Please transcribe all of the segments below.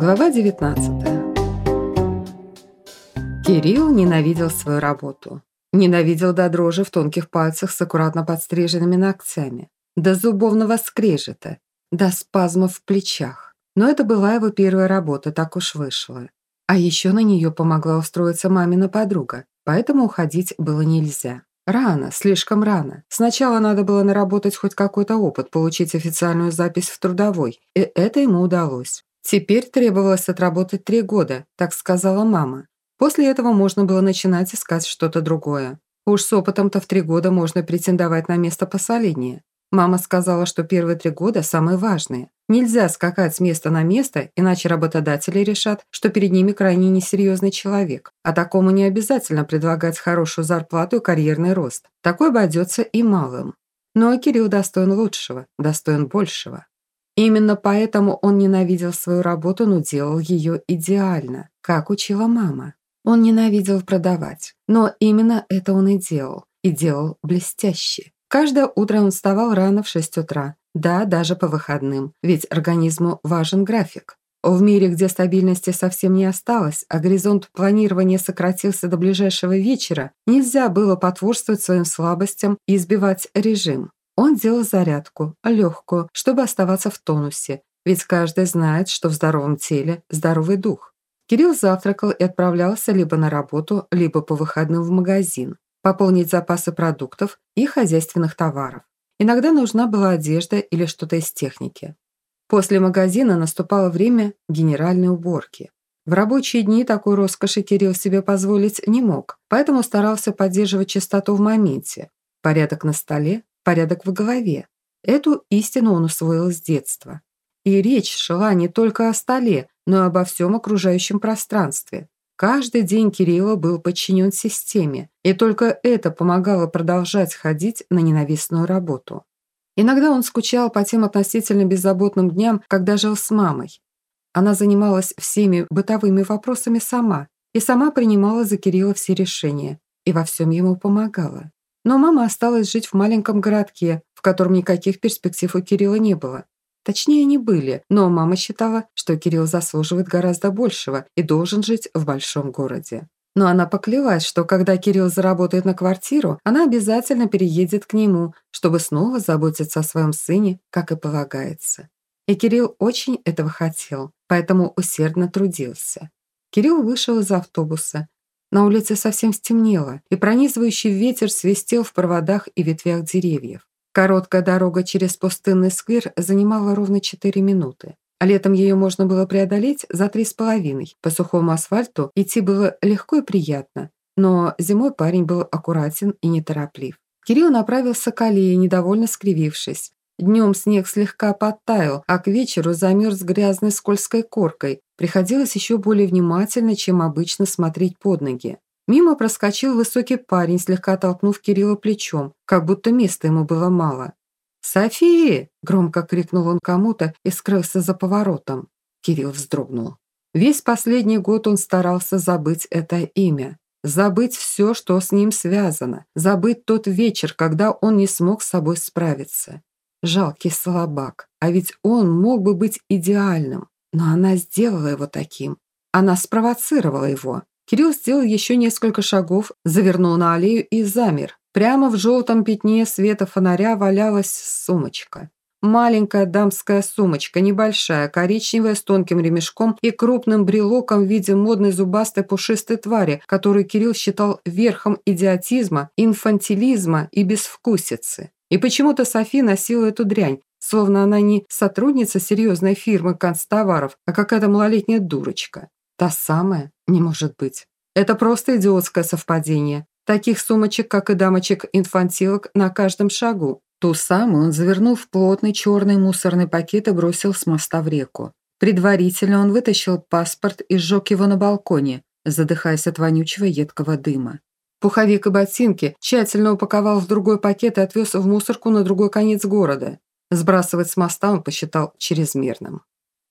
Глава 19 Кирилл ненавидел свою работу. Ненавидел до дрожи в тонких пальцах с аккуратно подстриженными ногтями, до зубовного скрежета, до спазмов в плечах. Но это была его первая работа, так уж вышло. А еще на нее помогла устроиться мамина подруга, поэтому уходить было нельзя. Рано, слишком рано. Сначала надо было наработать хоть какой-то опыт, получить официальную запись в трудовой, и это ему удалось. Теперь требовалось отработать три года, так сказала мама. После этого можно было начинать искать что-то другое. Уж с опытом-то в три года можно претендовать на место посолиднее. Мама сказала, что первые три года самые важные. Нельзя скакать с места на место, иначе работодатели решат, что перед ними крайне несерьезный человек. А такому не обязательно предлагать хорошую зарплату и карьерный рост. Такой обойдется и малым. Но Кирилл достоин лучшего, достоин большего. Именно поэтому он ненавидел свою работу, но делал ее идеально, как учила мама. Он ненавидел продавать, но именно это он и делал, и делал блестяще. Каждое утро он вставал рано в 6 утра. Да, даже по выходным, ведь организму важен график. В мире, где стабильности совсем не осталось, а горизонт планирования сократился до ближайшего вечера, нельзя было потворствовать своим слабостям и избивать режим. Он делал зарядку, легкую, чтобы оставаться в тонусе, ведь каждый знает, что в здоровом теле здоровый дух. Кирилл завтракал и отправлялся либо на работу, либо по выходным в магазин пополнить запасы продуктов и хозяйственных товаров. Иногда нужна была одежда или что-то из техники. После магазина наступало время генеральной уборки. В рабочие дни такой роскоши Кирилл себе позволить не мог, поэтому старался поддерживать чистоту в моменте. Порядок на столе, порядок в голове. Эту истину он усвоил с детства. И речь шла не только о столе, но и обо всем окружающем пространстве. Каждый день Кирилла был подчинен системе, и только это помогало продолжать ходить на ненавистную работу. Иногда он скучал по тем относительно беззаботным дням, когда жил с мамой. Она занималась всеми бытовыми вопросами сама и сама принимала за Кирилла все решения и во всем ему помогала. Но мама осталась жить в маленьком городке, в котором никаких перспектив у Кирилла не было. Точнее, они были, но мама считала, что Кирилл заслуживает гораздо большего и должен жить в большом городе. Но она поклялась, что когда Кирилл заработает на квартиру, она обязательно переедет к нему, чтобы снова заботиться о своем сыне, как и полагается. И Кирилл очень этого хотел, поэтому усердно трудился. Кирилл вышел из автобуса. На улице совсем стемнело, и пронизывающий ветер свистел в проводах и ветвях деревьев. Короткая дорога через пустынный сквер занимала ровно 4 минуты. А летом ее можно было преодолеть за три с половиной. По сухому асфальту идти было легко и приятно. Но зимой парень был аккуратен и нетороплив. Кирилл направился к аллее, недовольно скривившись. Днем снег слегка подтаял, а к вечеру замерз грязной скользкой коркой. Приходилось еще более внимательно, чем обычно, смотреть под ноги. Мимо проскочил высокий парень, слегка толкнув Кирилла плечом, как будто места ему было мало. «Софии!» – громко крикнул он кому-то и скрылся за поворотом. Кирилл вздрогнул. Весь последний год он старался забыть это имя. Забыть все, что с ним связано. Забыть тот вечер, когда он не смог с собой справиться. Жалкий слабак. А ведь он мог бы быть идеальным. Но она сделала его таким. Она спровоцировала его. Кирилл сделал еще несколько шагов, завернул на аллею и замер. Прямо в желтом пятне света фонаря валялась сумочка. Маленькая дамская сумочка, небольшая, коричневая, с тонким ремешком и крупным брелоком в виде модной зубастой пушистой твари, которую Кирилл считал верхом идиотизма, инфантилизма и безвкусицы. И почему-то Софи носила эту дрянь, словно она не сотрудница серьезной фирмы констоваров, а какая-то малолетняя дурочка. Та самая? Не может быть. Это просто идиотское совпадение. Таких сумочек, как и дамочек-инфантилок, на каждом шагу. Ту самую он завернул в плотный черный мусорный пакет и бросил с моста в реку. Предварительно он вытащил паспорт и сжег его на балконе, задыхаясь от вонючего едкого дыма. Пуховик и ботинки тщательно упаковал в другой пакет и отвез в мусорку на другой конец города. Сбрасывать с моста он посчитал чрезмерным.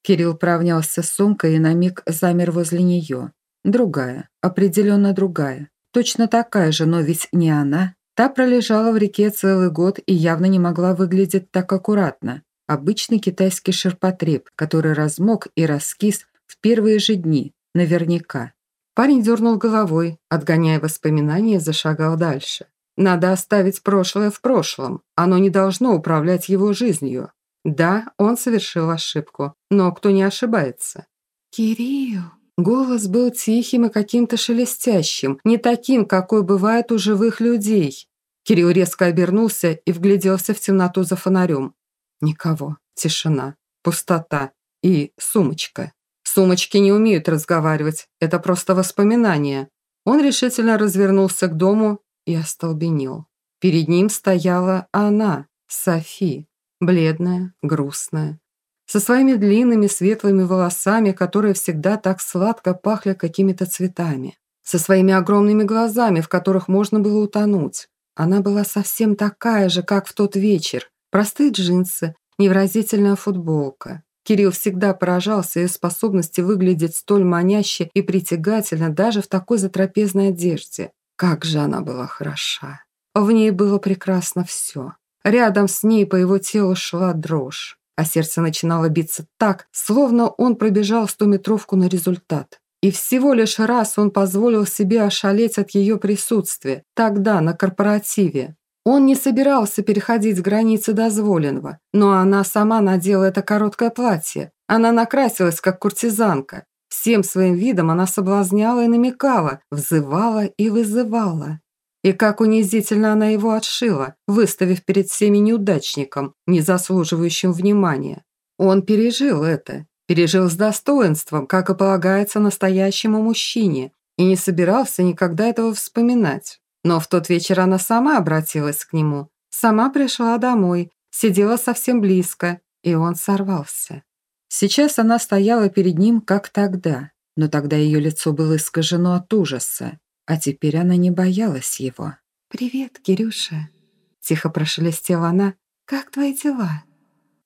Кирилл провнялся с сумкой и на миг замер возле нее. Другая, определенно другая. Точно такая же, но ведь не она. Та пролежала в реке целый год и явно не могла выглядеть так аккуратно. Обычный китайский ширпотреб, который размок и раскис в первые же дни, наверняка. Парень дернул головой, отгоняя воспоминания, зашагал дальше. Надо оставить прошлое в прошлом. Оно не должно управлять его жизнью. Да, он совершил ошибку, но кто не ошибается? «Кирилл!» Голос был тихим и каким-то шелестящим, не таким, какой бывает у живых людей. Кирилл резко обернулся и вгляделся в темноту за фонарем. Никого. Тишина. Пустота. И сумочка. Сумочки не умеют разговаривать. Это просто воспоминания. Он решительно развернулся к дому и остолбенел. Перед ним стояла она, Софи, бледная, грустная, со своими длинными светлыми волосами, которые всегда так сладко пахли какими-то цветами, со своими огромными глазами, в которых можно было утонуть. Она была совсем такая же, как в тот вечер. Простые джинсы, невразительная футболка. Кирилл всегда поражался ее способности выглядеть столь маняще и притягательно даже в такой затрапезной одежде. Как же она была хороша. В ней было прекрасно все. Рядом с ней по его телу шла дрожь а сердце начинало биться так, словно он пробежал стометровку на результат. И всего лишь раз он позволил себе ошалеть от ее присутствия, тогда, на корпоративе. Он не собирался переходить границы дозволенного, но она сама надела это короткое платье. Она накрасилась, как куртизанка. Всем своим видом она соблазняла и намекала, взывала и вызывала. И как унизительно она его отшила, выставив перед всеми неудачником, не заслуживающим внимания. Он пережил это, пережил с достоинством, как и полагается настоящему мужчине, и не собирался никогда этого вспоминать. Но в тот вечер она сама обратилась к нему, сама пришла домой, сидела совсем близко, и он сорвался. Сейчас она стояла перед ним, как тогда, но тогда ее лицо было искажено от ужаса. А теперь она не боялась его. «Привет, Кирюша», — тихо прошелестела она. «Как твои дела?»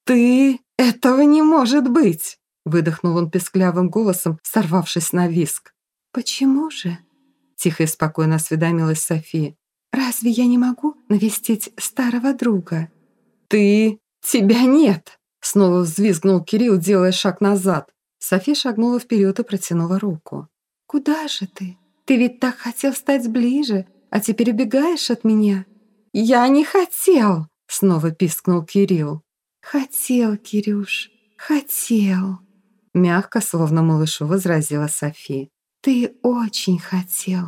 «Ты? Этого не может быть!» Выдохнул он песклявым голосом, сорвавшись на виск. «Почему же?» Тихо и спокойно осведомилась София. «Разве я не могу навестить старого друга?» «Ты? Тебя нет!» Снова взвизгнул Кирилл, делая шаг назад. София шагнула вперед и протянула руку. «Куда же ты?» Ты ведь так хотел стать ближе, а теперь убегаешь от меня». «Я не хотел!» — снова пискнул Кирилл. «Хотел, Кирюш, хотел!» Мягко, словно малышу, возразила Софи. «Ты очень хотел!»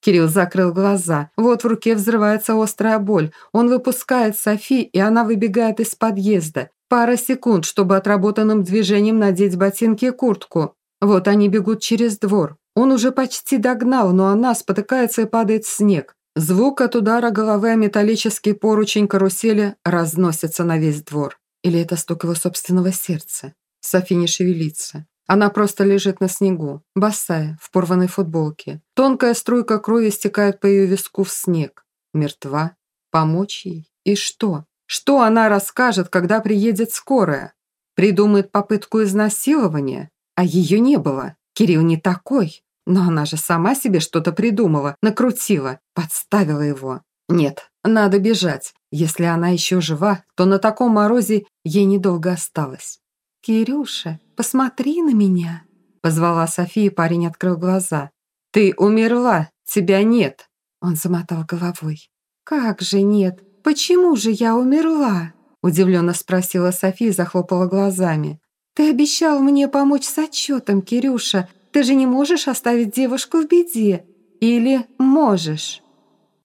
Кирилл закрыл глаза. Вот в руке взрывается острая боль. Он выпускает Софи, и она выбегает из подъезда. Пара секунд, чтобы отработанным движением надеть ботинки и куртку. Вот они бегут через двор. Он уже почти догнал, но она спотыкается и падает в снег. Звук от удара головы о металлический поручень карусели разносится на весь двор. Или это стук его собственного сердца? Софи не шевелится. Она просто лежит на снегу, босая, в порванной футболке. Тонкая струйка крови стекает по ее виску в снег. Мертва. Помочь ей? И что? Что она расскажет, когда приедет скорая? Придумает попытку изнасилования? А ее не было. Кирилл не такой. Но она же сама себе что-то придумала, накрутила, подставила его. Нет, надо бежать. Если она еще жива, то на таком морозе ей недолго осталось. «Кирюша, посмотри на меня», — позвала София, парень открыл глаза. «Ты умерла, тебя нет», — он замотал головой. «Как же нет? Почему же я умерла?» Удивленно спросила София захлопала глазами. «Ты обещал мне помочь с отчетом, Кирюша. Ты же не можешь оставить девушку в беде. Или можешь?»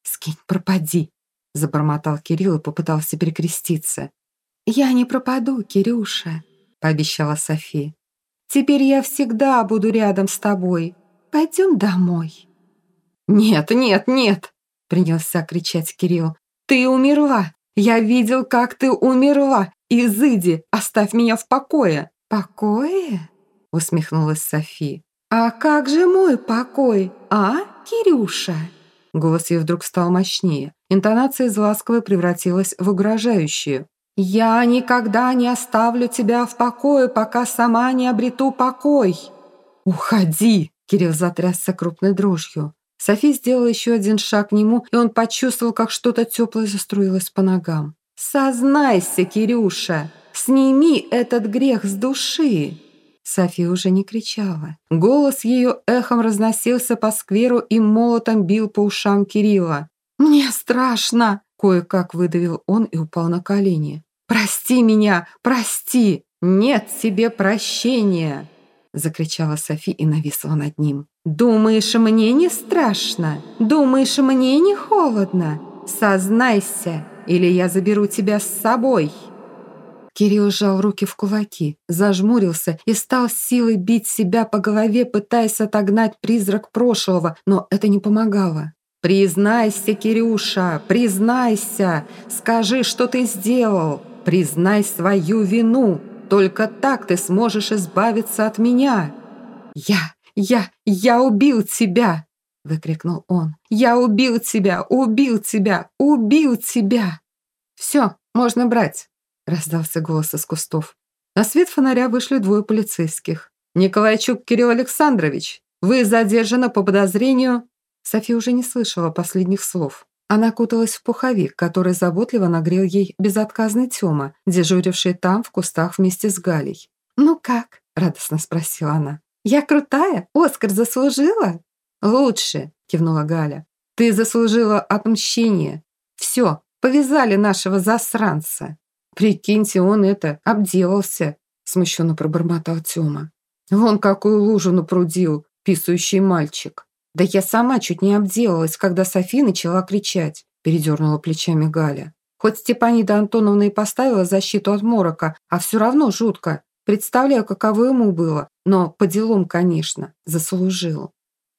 «Скинь, пропади», – забормотал Кирилл и попытался перекреститься. «Я не пропаду, Кирюша», – пообещала София. «Теперь я всегда буду рядом с тобой. Пойдем домой». «Нет, нет, нет!» – принялся кричать Кирилл. «Ты умерла! Я видел, как ты умерла! Изыди, оставь меня в покое!» «Покое?» — усмехнулась Софи. «А как же мой покой, а, Кирюша?» Голос ее вдруг стал мощнее. Интонация из ласковой превратилась в угрожающую. «Я никогда не оставлю тебя в покое, пока сама не обрету покой!» «Уходи!» – Кирилл затрясся крупной дрожью. Софи сделала еще один шаг к нему, и он почувствовал, как что-то теплое заструилось по ногам. «Сознайся, Кирюша!» Сними этот грех с души!» София уже не кричала. Голос ее эхом разносился по скверу и молотом бил по ушам Кирилла. «Мне страшно!» – кое-как выдавил он и упал на колени. «Прости меня! Прости! Нет себе прощения!» – закричала Софи и нависла над ним. «Думаешь, мне не страшно? Думаешь, мне не холодно? Сознайся, или я заберу тебя с собой!» Кирилл сжал руки в кулаки, зажмурился и стал силой бить себя по голове, пытаясь отогнать призрак прошлого, но это не помогало. «Признайся, Кирюша, признайся! Скажи, что ты сделал! Признай свою вину! Только так ты сможешь избавиться от меня!» «Я, я, я убил тебя!» – выкрикнул он. «Я убил тебя! Убил тебя! Убил тебя!» «Все, можно брать!» раздался голос из кустов. На свет фонаря вышли двое полицейских. «Николайчук Кирилл Александрович, вы задержаны по подозрению...» София уже не слышала последних слов. Она куталась в пуховик, который заботливо нагрел ей безотказный Тёма, дежуривший там в кустах вместе с Галей. «Ну как?» – радостно спросила она. «Я крутая? Оскар заслужила?» «Лучше», – кивнула Галя. «Ты заслужила отмщение. Все, повязали нашего засранца». «Прикиньте, он это, обделался», – смущенно пробормотал Тёма. «Вон какую лужу напрудил, писающий мальчик». «Да я сама чуть не обделалась, когда Софи начала кричать», – передернула плечами Галя. «Хоть Степанида Антоновна и поставила защиту от морока, а все равно жутко. Представляю, каково ему было, но по делам, конечно, заслужил».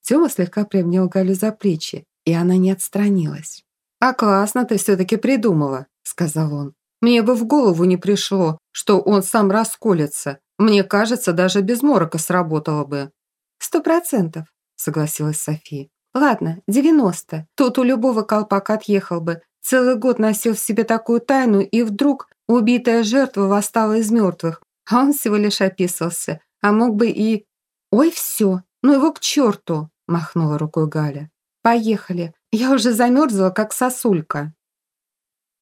Тёма слегка приобнял Галю за плечи, и она не отстранилась. «А классно ты все-таки придумала», – сказал он. Мне бы в голову не пришло, что он сам расколется. Мне кажется, даже без морока сработало бы». «Сто процентов», — согласилась София. «Ладно, девяносто. Тут у любого колпака отъехал бы. Целый год носил в себе такую тайну, и вдруг убитая жертва восстала из мертвых. А он всего лишь описался. А мог бы и... Ой, все, ну его к черту!» — махнула рукой Галя. «Поехали. Я уже замерзла, как сосулька».